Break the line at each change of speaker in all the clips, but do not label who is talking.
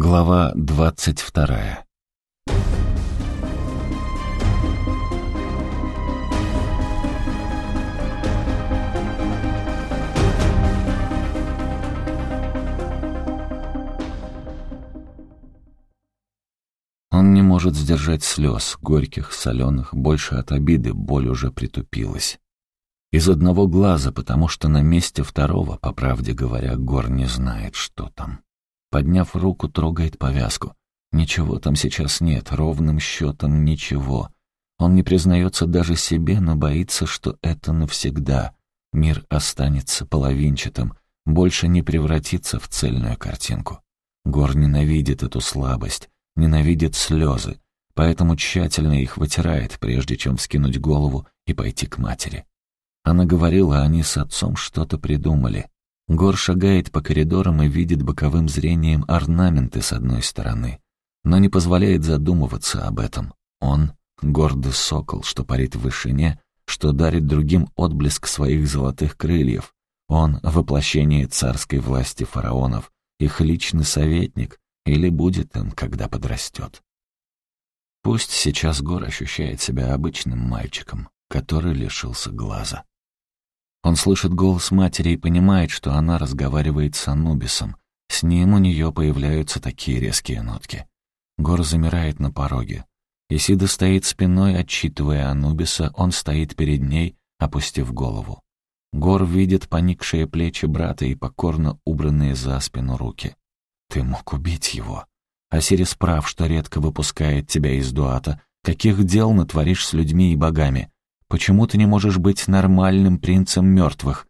Глава двадцать вторая. Он не может сдержать слез, горьких, соленых, больше от обиды, боль уже притупилась. Из одного глаза, потому что на месте второго, по правде говоря, Гор не знает, что там. Подняв руку, трогает повязку. Ничего там сейчас нет, ровным счетом ничего. Он не признается даже себе, но боится, что это навсегда. Мир останется половинчатым, больше не превратится в цельную картинку. Гор ненавидит эту слабость, ненавидит слезы, поэтому тщательно их вытирает, прежде чем вскинуть голову и пойти к матери. Она говорила, они с отцом что-то придумали. Гор шагает по коридорам и видит боковым зрением орнаменты с одной стороны, но не позволяет задумываться об этом. Он — гордый сокол, что парит в вышине, что дарит другим отблеск своих золотых крыльев. Он — воплощение царской власти фараонов, их личный советник, или будет им, когда подрастет. Пусть сейчас Гор ощущает себя обычным мальчиком, который лишился глаза. Он слышит голос матери и понимает, что она разговаривает с Анубисом. С ним у нее появляются такие резкие нотки. Гор замирает на пороге. Исида стоит спиной, отчитывая Анубиса, он стоит перед ней, опустив голову. Гор видит поникшие плечи брата и покорно убранные за спину руки. «Ты мог убить его. Осирис прав, что редко выпускает тебя из дуата. Каких дел натворишь с людьми и богами? Почему ты не можешь быть нормальным принцем мертвых?»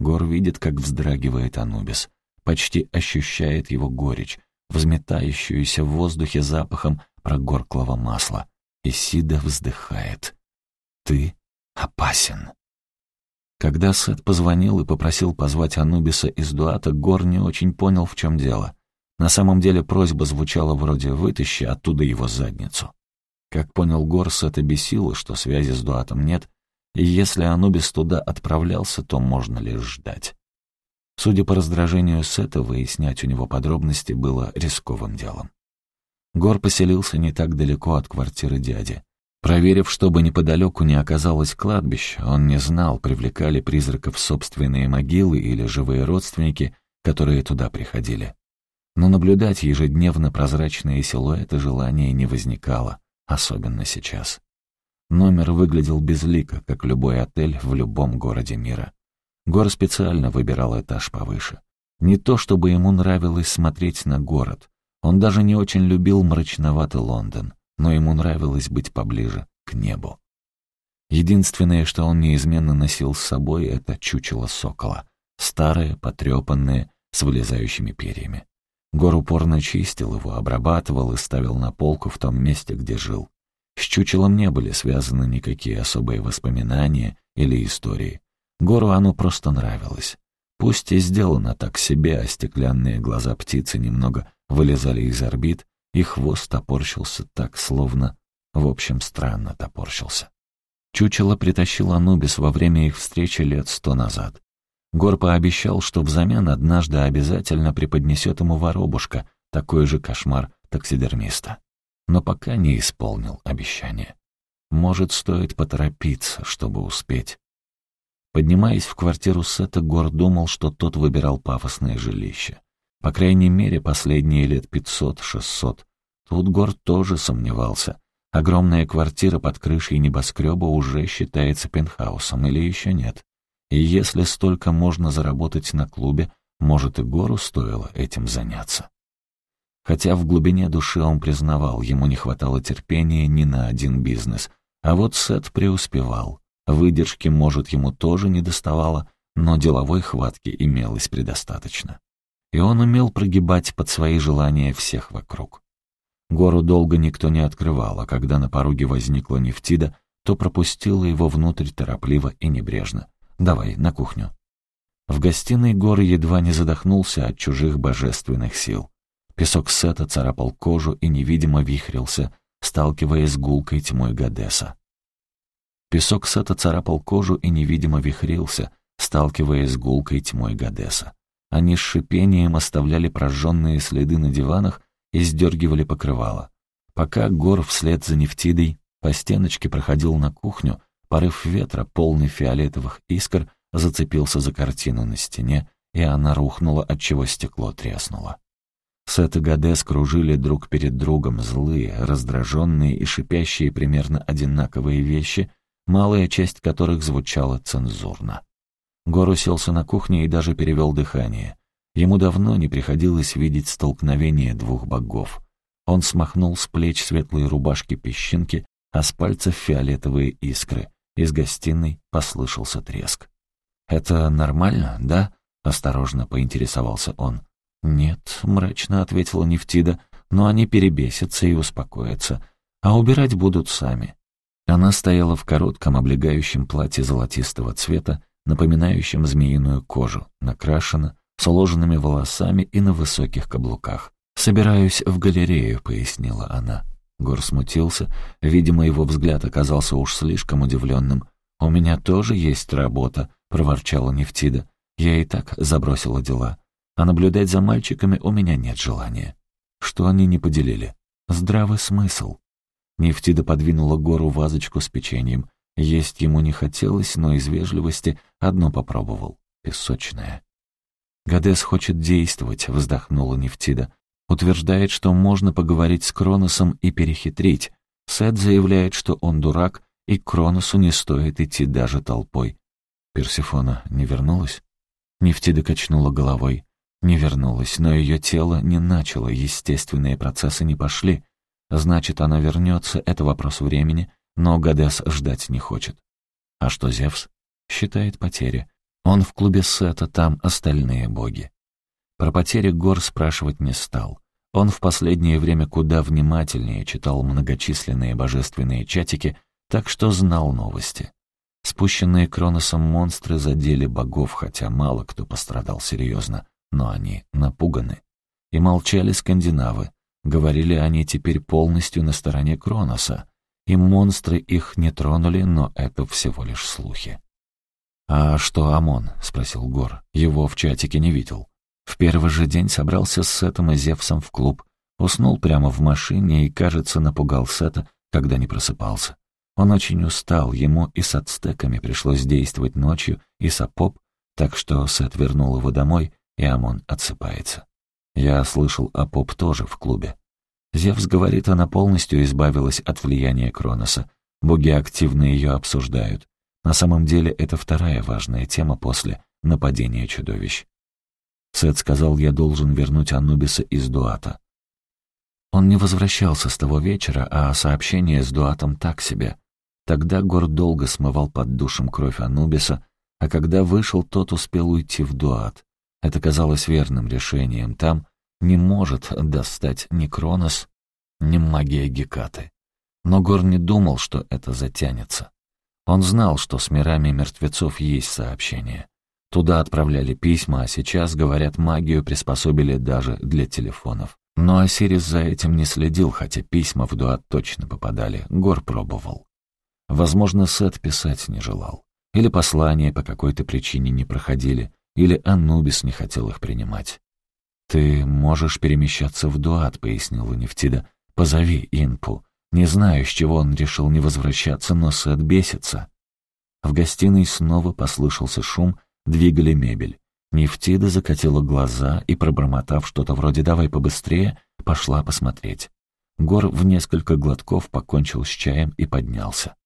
Гор видит, как вздрагивает Анубис. Почти ощущает его горечь, взметающуюся в воздухе запахом прогорклого масла. Исида вздыхает. «Ты опасен». Когда Сет позвонил и попросил позвать Анубиса из Дуата, Гор не очень понял, в чем дело. На самом деле просьба звучала вроде «вытащи оттуда его задницу». Как понял Горс, это бесило, что связи с Дуатом нет, и если Анубис туда отправлялся, то можно лишь ждать. Судя по раздражению Сета, выяснять у него подробности было рисковым делом. Гор поселился не так далеко от квартиры дяди. Проверив, чтобы неподалеку не оказалось кладбища, он не знал, привлекали призраков собственные могилы или живые родственники, которые туда приходили. Но наблюдать ежедневно прозрачные силуэты желания не возникало особенно сейчас. Номер выглядел безлико, как любой отель в любом городе мира. Гор специально выбирал этаж повыше. Не то, чтобы ему нравилось смотреть на город. Он даже не очень любил мрачноватый Лондон, но ему нравилось быть поближе к небу. Единственное, что он неизменно носил с собой, это чучело сокола. Старое, потрепанное, с вылезающими перьями. Гор упорно чистил его, обрабатывал и ставил на полку в том месте, где жил. С чучелом не были связаны никакие особые воспоминания или истории. Гору оно просто нравилось. Пусть и сделано так себе, а стеклянные глаза птицы немного вылезали из орбит, и хвост топорщился так, словно... В общем, странно топорщился. Чучело притащил Анубис во время их встречи лет сто назад. Гор пообещал, что взамен однажды обязательно преподнесет ему воробушка, такой же кошмар таксидермиста. Но пока не исполнил обещание. Может, стоит поторопиться, чтобы успеть. Поднимаясь в квартиру Сета, Гор думал, что тот выбирал пафосное жилище. По крайней мере, последние лет пятьсот-шестьсот. Тут Гор тоже сомневался. Огромная квартира под крышей небоскреба уже считается пентхаусом или еще нет. И если столько можно заработать на клубе, может, и гору стоило этим заняться. Хотя в глубине души он признавал, ему не хватало терпения ни на один бизнес. А вот Сет преуспевал. Выдержки, может, ему тоже не доставало, но деловой хватки имелось предостаточно. И он умел прогибать под свои желания всех вокруг. Гору долго никто не открывал, а когда на пороге возникла Нефтида, то пропустила его внутрь торопливо и небрежно. Давай, на кухню». В гостиной Гор едва не задохнулся от чужих божественных сил. Песок сета царапал кожу и невидимо вихрился, сталкиваясь с гулкой тьмой Гадеса. Песок сета царапал кожу и невидимо вихрился, сталкиваясь с гулкой тьмой Гадеса. Они с шипением оставляли прожженные следы на диванах и сдергивали покрывало. Пока Гор вслед за Нефтидой по стеночке проходил на кухню, порыв ветра, полный фиолетовых искр, зацепился за картину на стене, и она рухнула, отчего стекло треснуло. Сет и Гадес кружили друг перед другом злые, раздраженные и шипящие примерно одинаковые вещи, малая часть которых звучала цензурно. Гор уселся на кухне и даже перевел дыхание. Ему давно не приходилось видеть столкновение двух богов. Он смахнул с плеч светлые рубашки песчинки, а с пальцев фиолетовые искры. Из гостиной послышался треск. «Это нормально, да?» — осторожно поинтересовался он. «Нет», — мрачно ответила Нефтида, «но они перебесятся и успокоятся, а убирать будут сами». Она стояла в коротком облегающем платье золотистого цвета, напоминающем змеиную кожу, накрашена, с уложенными волосами и на высоких каблуках. «Собираюсь в галерею», — пояснила она. Гор смутился. Видимо, его взгляд оказался уж слишком удивленным. «У меня тоже есть работа», — проворчала Нефтида. «Я и так забросила дела. А наблюдать за мальчиками у меня нет желания». Что они не поделили? Здравый смысл. Нефтида подвинула гору вазочку с печеньем. Есть ему не хотелось, но из вежливости одно попробовал. Песочное. «Гадес хочет действовать», — вздохнула Нефтида. Утверждает, что можно поговорить с Кроносом и перехитрить. Сет заявляет, что он дурак, и Кроносу не стоит идти даже толпой. Персифона не вернулась? Нефтида качнула головой. Не вернулась, но ее тело не начало, естественные процессы не пошли. Значит, она вернется, это вопрос времени, но Гадес ждать не хочет. А что Зевс? Считает потери. Он в клубе Сета, там остальные боги. Про потери гор спрашивать не стал. Он в последнее время куда внимательнее читал многочисленные божественные чатики, так что знал новости. Спущенные Кроносом монстры задели богов, хотя мало кто пострадал серьезно, но они напуганы. И молчали скандинавы. Говорили они теперь полностью на стороне Кроноса. И монстры их не тронули, но это всего лишь слухи. «А что Амон?» — спросил Гор. «Его в чатике не видел». В первый же день собрался с Сетом и Зевсом в клуб. Уснул прямо в машине и, кажется, напугал Сета, когда не просыпался. Он очень устал, ему и с ацтеками пришлось действовать ночью, и с Апоп, так что Сет вернул его домой, и Амон отсыпается. Я слышал, Апоп тоже в клубе. Зевс говорит, она полностью избавилась от влияния Кроноса. Боги активно ее обсуждают. На самом деле это вторая важная тема после нападения чудовищ. Сет сказал, я должен вернуть Анубиса из Дуата. Он не возвращался с того вечера, а сообщение с Дуатом так себе. Тогда Гор долго смывал под душем кровь Анубиса, а когда вышел, тот успел уйти в Дуат. Это казалось верным решением. Там не может достать ни Кронос, ни магия Гекаты. Но Гор не думал, что это затянется. Он знал, что с мирами мертвецов есть сообщение. Туда отправляли письма, а сейчас, говорят, магию приспособили даже для телефонов. Но Осирис за этим не следил, хотя письма в Дуат точно попадали. Гор пробовал. Возможно, Сет писать не желал. Или послания по какой-то причине не проходили, или Анубис не хотел их принимать. «Ты можешь перемещаться в Дуат», — пояснила Нефтида. «Позови Инпу. Не знаю, с чего он решил не возвращаться, но Сет бесится». В гостиной снова послышался шум, двигали мебель. Нефтида закатила глаза и, пробормотав что-то вроде «давай побыстрее», пошла посмотреть. Гор в несколько глотков покончил с чаем и поднялся.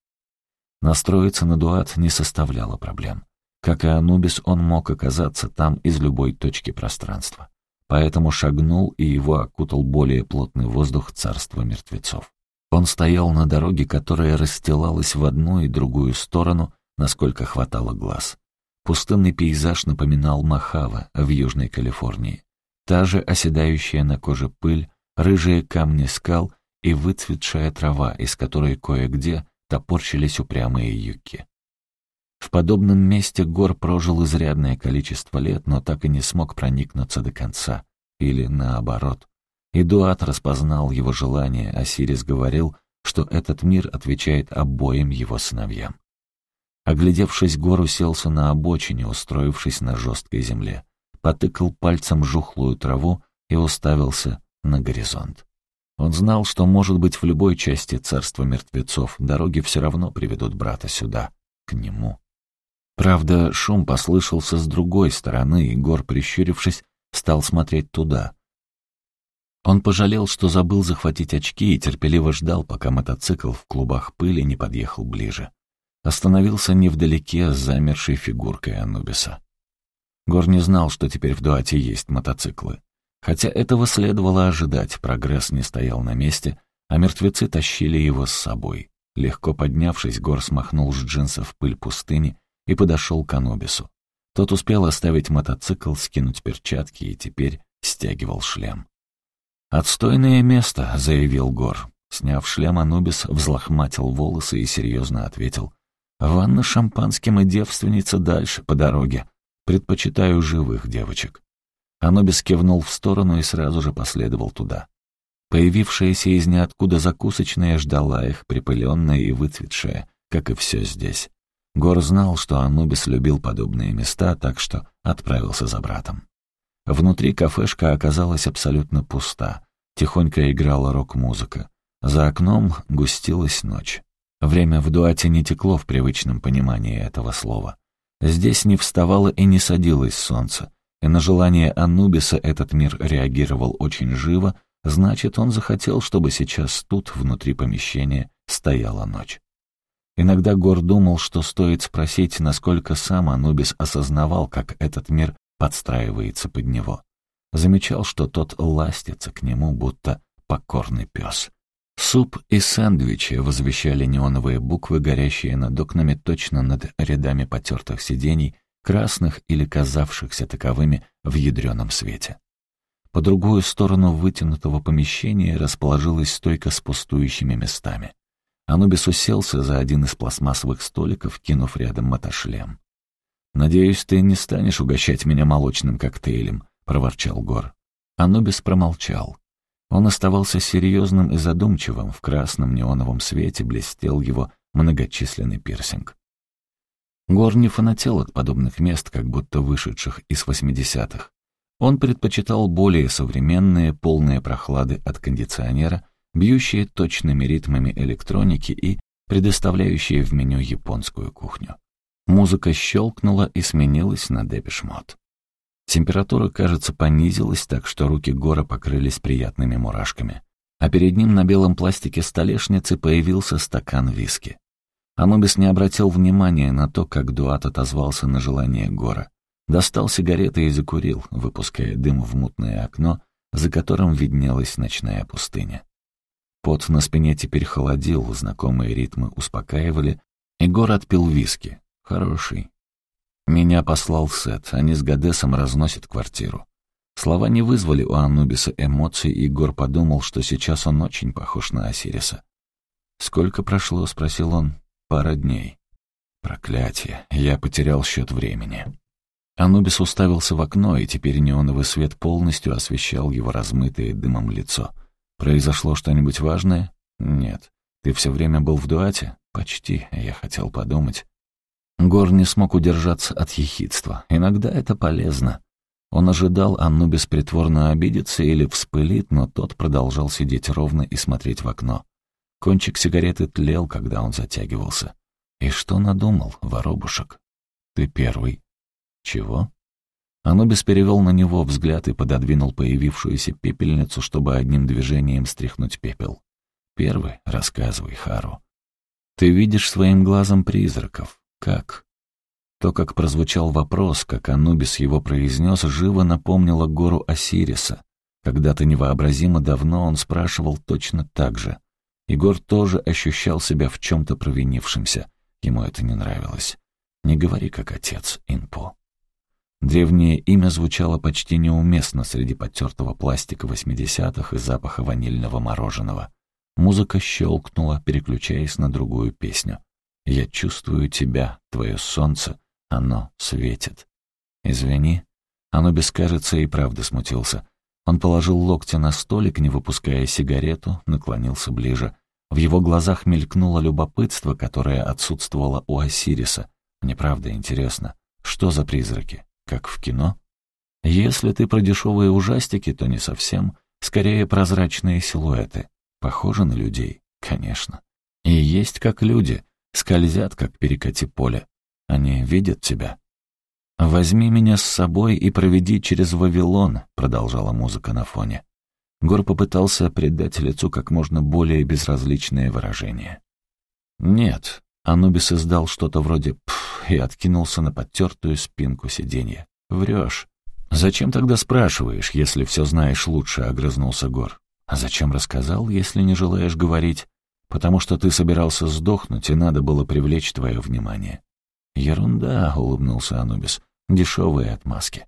Настроиться на дуат не составляло проблем. Как и Анубис, он мог оказаться там из любой точки пространства. Поэтому шагнул, и его окутал более плотный воздух царства мертвецов. Он стоял на дороге, которая расстилалась в одну и другую сторону, насколько хватало глаз. Пустынный пейзаж напоминал Махава в Южной Калифорнии. Та же оседающая на коже пыль, рыжие камни скал и выцветшая трава, из которой кое-где топорщились упрямые юки. В подобном месте Гор прожил изрядное количество лет, но так и не смог проникнуться до конца. Или наоборот. Эдуат распознал его желание, а Сирис говорил, что этот мир отвечает обоим его сыновьям. Оглядевшись, Гор уселся на обочине, устроившись на жесткой земле. Потыкал пальцем жухлую траву и уставился на горизонт. Он знал, что, может быть, в любой части царства мертвецов дороги все равно приведут брата сюда, к нему. Правда, шум послышался с другой стороны, и Гор, прищурившись, стал смотреть туда. Он пожалел, что забыл захватить очки и терпеливо ждал, пока мотоцикл в клубах пыли не подъехал ближе. Остановился невдалеке с замершей фигуркой Анубиса. Гор не знал, что теперь в Дуате есть мотоциклы. Хотя этого следовало ожидать, прогресс не стоял на месте, а мертвецы тащили его с собой. Легко поднявшись, Гор смахнул с джинсов пыль пустыни и подошел к Анубису. Тот успел оставить мотоцикл, скинуть перчатки и теперь стягивал шлем. «Отстойное место», — заявил Гор. Сняв шлем, Анубис взлохматил волосы и серьезно ответил. «Ванна шампанским и девственница дальше, по дороге. Предпочитаю живых девочек». Анубис кивнул в сторону и сразу же последовал туда. Появившаяся из ниоткуда закусочная ждала их, припыленная и выцветшая, как и все здесь. Гор знал, что Анубис любил подобные места, так что отправился за братом. Внутри кафешка оказалась абсолютно пуста. Тихонько играла рок-музыка. За окном густилась ночь. Время в дуате не текло в привычном понимании этого слова. Здесь не вставало и не садилось солнце, и на желание Анубиса этот мир реагировал очень живо, значит, он захотел, чтобы сейчас тут, внутри помещения, стояла ночь. Иногда Гор думал, что стоит спросить, насколько сам Анубис осознавал, как этот мир подстраивается под него. Замечал, что тот ластится к нему, будто покорный пес. Суп и сэндвичи возвещали неоновые буквы, горящие над окнами точно над рядами потертых сидений, красных или казавшихся таковыми в ядреном свете. По другую сторону вытянутого помещения расположилась стойка с пустующими местами. Анубис уселся за один из пластмассовых столиков, кинув рядом мотошлем. «Надеюсь, ты не станешь угощать меня молочным коктейлем», — проворчал Гор. Анубис промолчал. Он оставался серьезным и задумчивым, в красном неоновом свете блестел его многочисленный пирсинг. Гор не фанател от подобных мест, как будто вышедших из восьмидесятых. Он предпочитал более современные, полные прохлады от кондиционера — бьющие точными ритмами электроники и предоставляющие в меню японскую кухню. Музыка щелкнула и сменилась на депешмот. Температура, кажется, понизилась так, что руки Гора покрылись приятными мурашками. А перед ним на белом пластике столешницы появился стакан виски. Анубис не обратил внимания на то, как Дуат отозвался на желание Гора. Достал сигареты и закурил, выпуская дым в мутное окно, за которым виднелась ночная пустыня. Пот на спине теперь холодил, знакомые ритмы успокаивали. Егор отпил виски. Хороший. Меня послал Сет, они с Гадесом разносят квартиру. Слова не вызвали у Анубиса эмоций, и Егор подумал, что сейчас он очень похож на Осириса. «Сколько прошло?» — спросил он. «Пара дней». «Проклятие, я потерял счет времени». Анубис уставился в окно, и теперь неоновый свет полностью освещал его размытое дымом лицо. Произошло что-нибудь важное? Нет. Ты все время был в дуате? Почти, я хотел подумать. Гор не смог удержаться от ехидства. Иногда это полезно. Он ожидал, Анну беспритворно обидится или вспылит, но тот продолжал сидеть ровно и смотреть в окно. Кончик сигареты тлел, когда он затягивался. И что надумал, воробушек? Ты первый. Чего? Анубис перевел на него взгляд и пододвинул появившуюся пепельницу, чтобы одним движением стряхнуть пепел. «Первый, рассказывай, Хару. Ты видишь своим глазом призраков. Как?» То, как прозвучал вопрос, как Анубис его произнес, живо напомнило гору Осириса. Когда-то невообразимо давно он спрашивал точно так же. Егор тоже ощущал себя в чем-то провинившимся. Ему это не нравилось. «Не говори, как отец, Инпо». Древнее имя звучало почти неуместно среди потертого пластика восьмидесятых и запаха ванильного мороженого. Музыка щелкнула, переключаясь на другую песню. «Я чувствую тебя, твое солнце, оно светит». «Извини». Оно без кажется и правда смутился. Он положил локти на столик, не выпуская сигарету, наклонился ближе. В его глазах мелькнуло любопытство, которое отсутствовало у Осириса. Мне правда интересно, что за призраки? Как в кино? Если ты про дешевые ужастики, то не совсем. Скорее, прозрачные силуэты. Похожи на людей? Конечно. И есть как люди, скользят, как перекати поле. Они видят тебя. «Возьми меня с собой и проведи через Вавилон», — продолжала музыка на фоне. Гор попытался придать лицу как можно более безразличное выражение. «Нет», — Анубис издал что-то вроде «пф» и откинулся на подтертую спинку сиденья. «Врешь». «Зачем тогда спрашиваешь, если все знаешь лучше?» — огрызнулся Гор. «А зачем рассказал, если не желаешь говорить?» «Потому что ты собирался сдохнуть, и надо было привлечь твое внимание». «Ерунда», — улыбнулся Анубис, — «дешевые отмазки».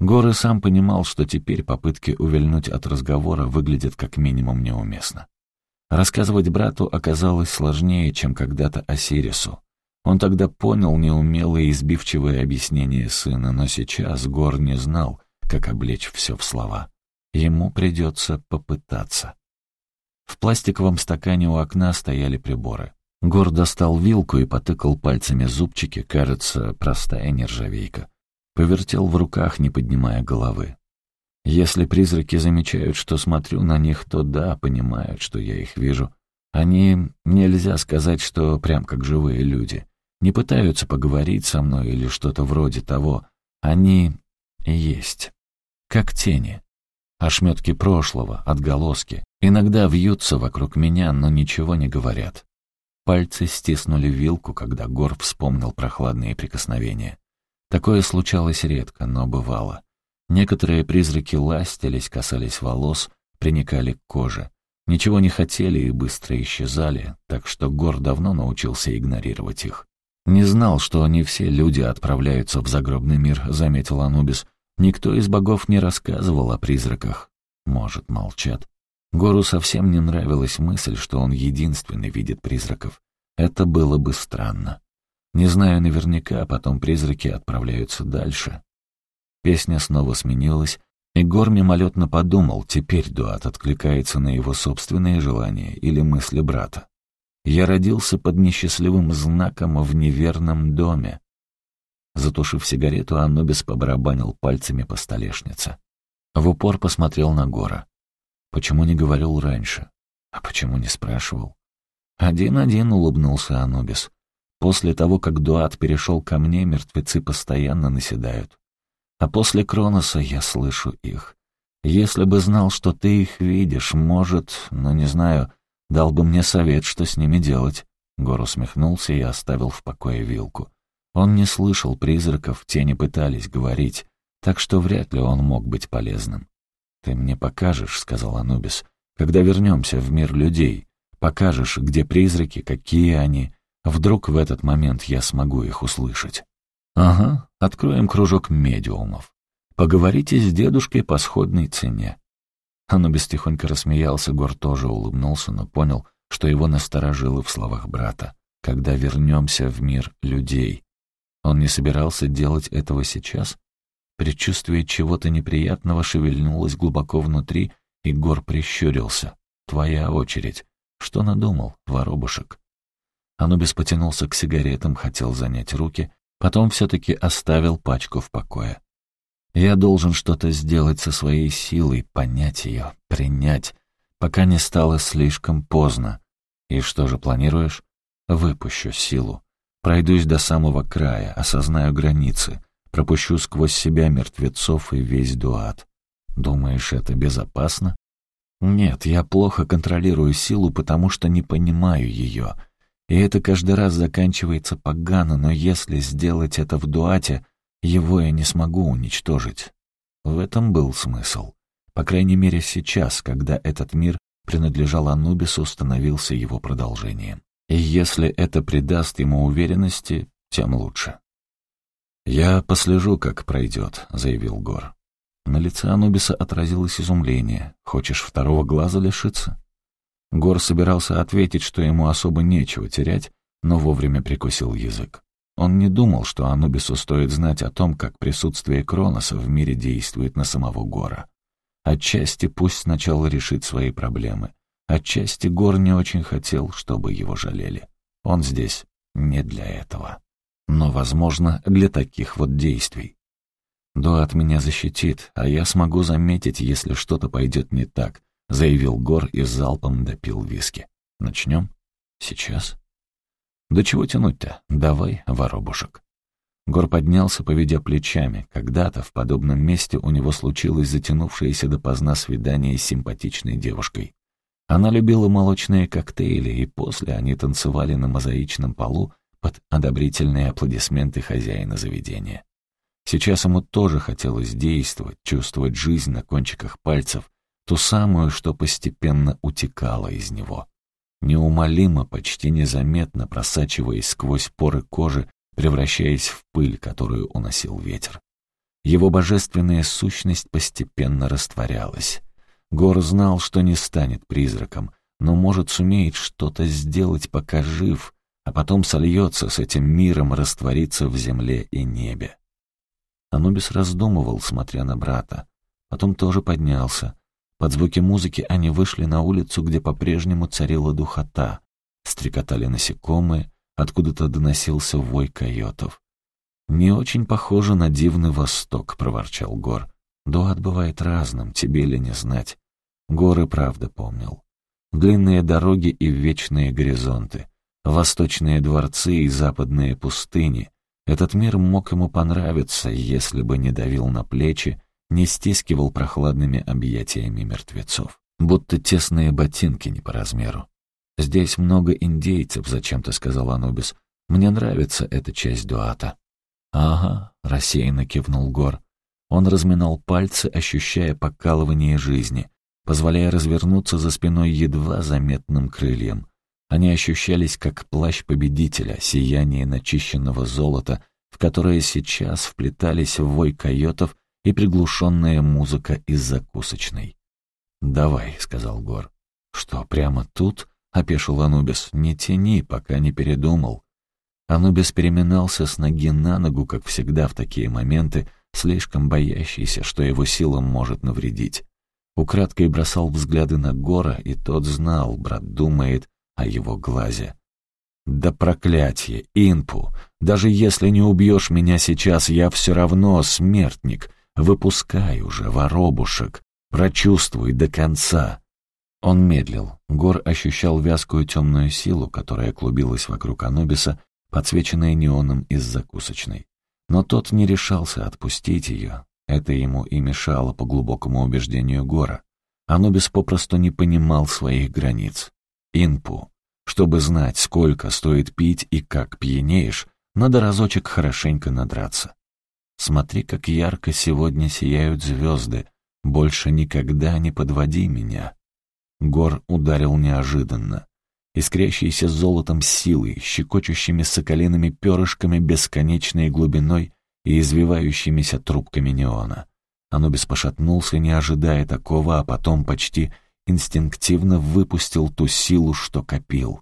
Горы сам понимал, что теперь попытки увильнуть от разговора выглядят как минимум неуместно. Рассказывать брату оказалось сложнее, чем когда-то Осирису. Он тогда понял неумелые избивчивые объяснения сына, но сейчас Гор не знал, как облечь все в слова. Ему придется попытаться. В пластиковом стакане у окна стояли приборы. Гор достал вилку и потыкал пальцами зубчики, кажется, простая нержавейка. Повертел в руках, не поднимая головы. Если призраки замечают, что смотрю на них, то да, понимают, что я их вижу. Они, нельзя сказать, что прям как живые люди. Не пытаются поговорить со мной или что-то вроде того. Они есть. Как тени. Ошметки прошлого, отголоски. Иногда вьются вокруг меня, но ничего не говорят. Пальцы стиснули вилку, когда Гор вспомнил прохладные прикосновения. Такое случалось редко, но бывало. Некоторые призраки ластились, касались волос, приникали к коже. Ничего не хотели и быстро исчезали, так что Гор давно научился игнорировать их. «Не знал, что они все люди отправляются в загробный мир», — заметил Анубис. «Никто из богов не рассказывал о призраках. Может, молчат. Гору совсем не нравилась мысль, что он единственный видит призраков. Это было бы странно. Не знаю наверняка, а потом призраки отправляются дальше. Песня снова сменилась, и Гор мимолетно подумал, теперь Дуат откликается на его собственные желания или мысли брата. «Я родился под несчастливым знаком в неверном доме». Затушив сигарету, Анубис побарабанил пальцами по столешнице. В упор посмотрел на Гора. Почему не говорил раньше? А почему не спрашивал? Один-один улыбнулся Анубис. После того, как Дуат перешел ко мне, мертвецы постоянно наседают. А после Кроноса я слышу их. Если бы знал, что ты их видишь, может, но не знаю, дал бы мне совет, что с ними делать. Гор усмехнулся и оставил в покое вилку. Он не слышал призраков, те не пытались говорить, так что вряд ли он мог быть полезным. «Ты мне покажешь», — сказал Анубис, — «когда вернемся в мир людей. Покажешь, где призраки, какие они. Вдруг в этот момент я смогу их услышать». «Ага, откроем кружок медиумов. Поговорите с дедушкой по сходной цене». Анубис тихонько рассмеялся, Гор тоже улыбнулся, но понял, что его насторожило в словах брата. «Когда вернемся в мир людей». Он не собирался делать этого сейчас? Предчувствие чего-то неприятного шевельнулось глубоко внутри, и Гор прищурился. «Твоя очередь. Что надумал, воробушек?» Анубис потянулся к сигаретам, хотел занять руки, потом все-таки оставил пачку в покое. «Я должен что-то сделать со своей силой, понять ее, принять, пока не стало слишком поздно. И что же планируешь? Выпущу силу. Пройдусь до самого края, осознаю границы, пропущу сквозь себя мертвецов и весь дуат. Думаешь, это безопасно? Нет, я плохо контролирую силу, потому что не понимаю ее. И это каждый раз заканчивается погано, но если сделать это в дуате, его я не смогу уничтожить. В этом был смысл. По крайней мере сейчас, когда этот мир принадлежал Анубису, становился его продолжением. И если это придаст ему уверенности, тем лучше. «Я послежу, как пройдет», — заявил Гор. На лице Анубиса отразилось изумление. «Хочешь второго глаза лишиться?» Гор собирался ответить, что ему особо нечего терять, но вовремя прикусил язык. Он не думал, что Анубису стоит знать о том, как присутствие Кроноса в мире действует на самого Гора. Отчасти пусть сначала решит свои проблемы. Отчасти Гор не очень хотел, чтобы его жалели. Он здесь не для этого но, возможно, для таких вот действий. «Дуат меня защитит, а я смогу заметить, если что-то пойдет не так», — заявил Гор и залпом допил виски. «Начнем? Сейчас?» «Да чего тянуть-то? Давай, воробушек». Гор поднялся, поведя плечами. Когда-то в подобном месте у него случилось затянувшееся допоздна свидание с симпатичной девушкой. Она любила молочные коктейли, и после они танцевали на мозаичном полу под одобрительные аплодисменты хозяина заведения. Сейчас ему тоже хотелось действовать, чувствовать жизнь на кончиках пальцев, ту самую, что постепенно утекала из него. Неумолимо, почти незаметно просачиваясь сквозь поры кожи, превращаясь в пыль, которую уносил ветер. Его божественная сущность постепенно растворялась. Гор знал, что не станет призраком, но, может, сумеет что-то сделать, пока жив, а потом сольется с этим миром, растворится в земле и небе. Анубис раздумывал, смотря на брата. Потом тоже поднялся. Под звуки музыки они вышли на улицу, где по-прежнему царила духота. Стрекотали насекомые, откуда-то доносился вой койотов. «Не очень похоже на дивный восток», — проворчал Гор. «Дуат бывает разным, тебе ли не знать». Горы правда помнил. Длинные дороги и вечные горизонты, восточные дворцы и западные пустыни — этот мир мог ему понравиться, если бы не давил на плечи, не стискивал прохладными объятиями мертвецов. Будто тесные ботинки не по размеру. «Здесь много индейцев», — зачем-то сказал Анубис. «Мне нравится эта часть дуата». «Ага», — рассеянно кивнул Гор. Он разминал пальцы, ощущая покалывание жизни, позволяя развернуться за спиной едва заметным крыльям. Они ощущались как плащ победителя, сияние начищенного золота, в которое сейчас вплетались вой койотов и приглушенная музыка из закусочной. «Давай», — сказал Гор. «Что, прямо тут?» — опешил Анубис. «Не тяни, пока не передумал». Анубис переминался с ноги на ногу, как всегда в такие моменты, слишком боящийся, что его сила может навредить. Украдкой бросал взгляды на Гора, и тот знал, брат думает, о его глазе. «Да проклятие, Инпу! Даже если не убьешь меня сейчас, я все равно смертник. Выпускай уже, воробушек, прочувствуй до конца». Он медлил. Гор ощущал вязкую темную силу, которая клубилась вокруг Анубиса, подсвеченная неоном из закусочной. Но тот не решался отпустить ее. Это ему и мешало по глубокому убеждению Гора. Анубис попросту не понимал своих границ. Инпу. Чтобы знать, сколько стоит пить и как пьянеешь, надо разочек хорошенько надраться. Смотри, как ярко сегодня сияют звезды. Больше никогда не подводи меня. Гор ударил неожиданно. Искрящийся золотом силой, щекочущими соколиными перышками бесконечной глубиной и извивающимися трубками неона. Анубис пошатнулся, не ожидая такого, а потом почти инстинктивно выпустил ту силу, что копил.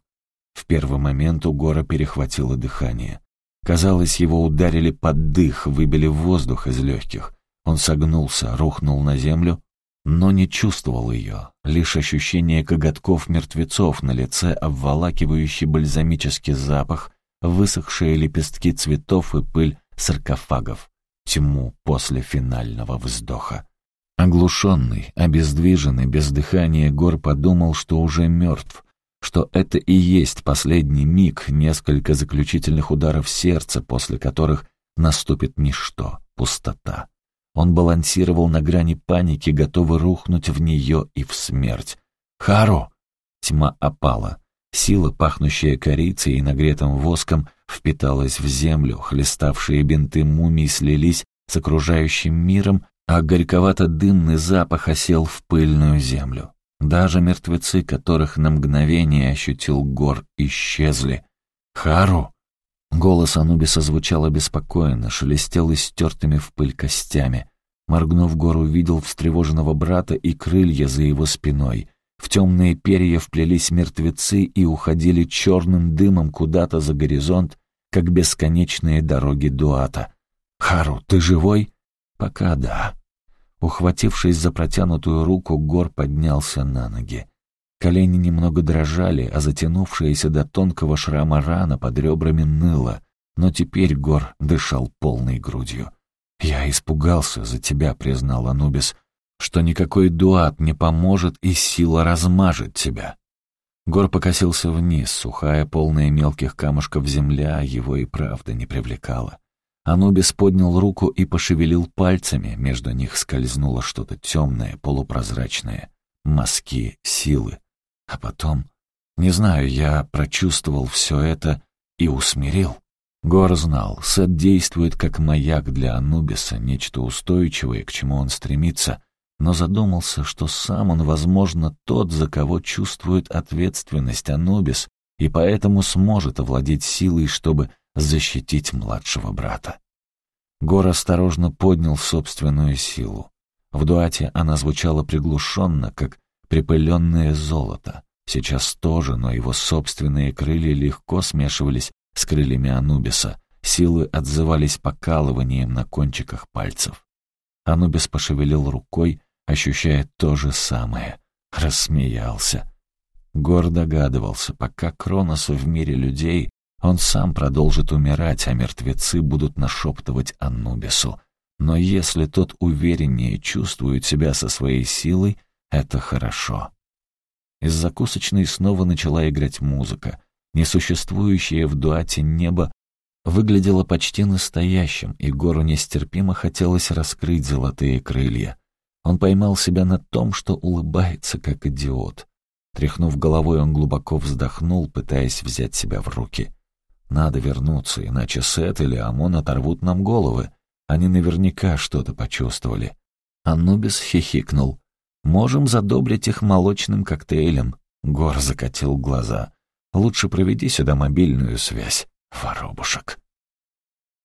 В первый момент у Гора перехватило дыхание. Казалось, его ударили под дых, выбили воздух из легких. Он согнулся, рухнул на землю, но не чувствовал ее, лишь ощущение коготков мертвецов на лице, обволакивающий бальзамический запах, высохшие лепестки цветов и пыль саркофагов, тьму после финального вздоха. Оглушенный, обездвиженный, без дыхания, Гор подумал, что уже мертв, что это и есть последний миг, несколько заключительных ударов сердца, после которых наступит ничто, пустота. Он балансировал на грани паники, готовый рухнуть в нее и в смерть. «Хару!» Тьма опала. Сила, пахнущая корицей и нагретым воском, впиталась в землю, хлеставшие бинты мумий слились с окружающим миром, а горьковато-дымный запах осел в пыльную землю. Даже мертвецы, которых на мгновение ощутил гор, исчезли. «Хару!» Голос Анубиса звучал обеспокоенно, шелестел истертыми в пыль костями. Моргнув, Гор увидел встревоженного брата и крылья за его спиной. В темные перья вплелись мертвецы и уходили черным дымом куда-то за горизонт, как бесконечные дороги Дуата. «Хару, ты живой?» «Пока да». Ухватившись за протянутую руку, Гор поднялся на ноги. Колени немного дрожали, а затянувшаяся до тонкого шрама рана под ребрами ныла, но теперь Гор дышал полной грудью. «Я испугался за тебя», — признал Анубис, «что никакой дуат не поможет, и сила размажет тебя». Гор покосился вниз, сухая, полная мелких камушков земля его и правда не привлекала. Анубис поднял руку и пошевелил пальцами, между них скользнуло что-то темное, полупрозрачное. Мазки силы. А потом, не знаю, я прочувствовал все это и усмирил. Гор знал, Сет действует как маяк для Анубиса, нечто устойчивое, к чему он стремится, но задумался, что сам он, возможно, тот, за кого чувствует ответственность Анубис, и поэтому сможет овладеть силой, чтобы защитить младшего брата. Гор осторожно поднял собственную силу. В дуате она звучала приглушенно, как припыленное золото. Сейчас тоже, но его собственные крылья легко смешивались с крыльями Анубиса. Силы отзывались покалыванием на кончиках пальцев. Анубис пошевелил рукой, ощущая то же самое. Рассмеялся. Гор догадывался, пока Кронос в мире людей, он сам продолжит умирать, а мертвецы будут нашептывать Анубису. Но если тот увереннее чувствует себя со своей силой, это хорошо. Из закусочной снова начала играть музыка. Несуществующее в дуате небо выглядело почти настоящим, и гору нестерпимо хотелось раскрыть золотые крылья. Он поймал себя на том, что улыбается, как идиот. Тряхнув головой, он глубоко вздохнул, пытаясь взять себя в руки. «Надо вернуться, иначе Сет или Амон оторвут нам головы. Они наверняка что-то почувствовали». Анубис хихикнул. «Можем задобрить их молочным коктейлем». Гор закатил глаза. Лучше проведи сюда мобильную связь, воробушек.